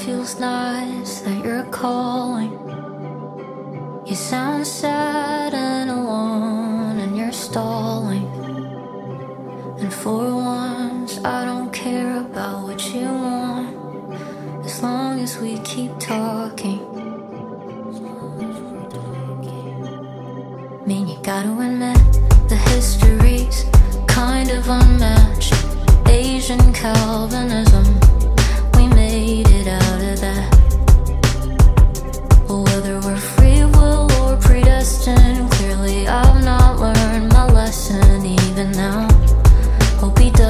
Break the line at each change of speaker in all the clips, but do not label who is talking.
feels nice that you're calling. You sound sad and alone, and you're stalling. And for once, I don't care about what you want, as long as we keep talking. I mean, you gotta admit the history's kind of unmatched. Asian Calvinism.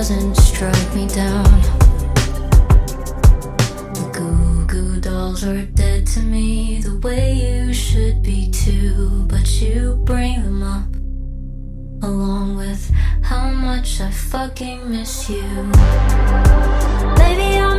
doesn't strike me down. The goo goo dolls are dead to me the way you should be too, but you bring them up along with how much I fucking miss you. Baby, I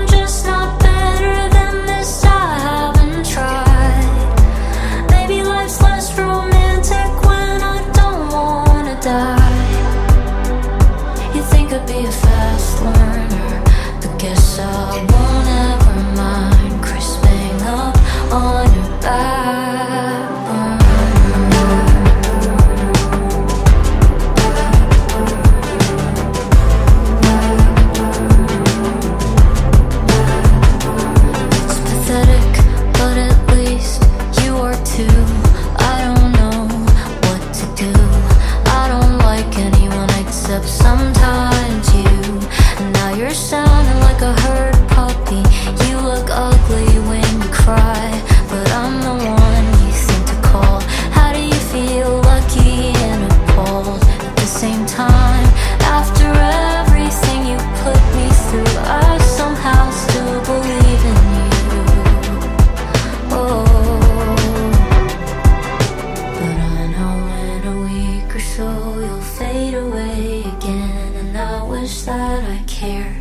that I cared.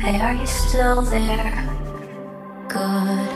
Hey, are you still there? Good.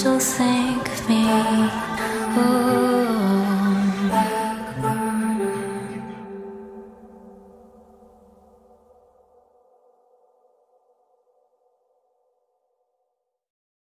still think of me. Ooh.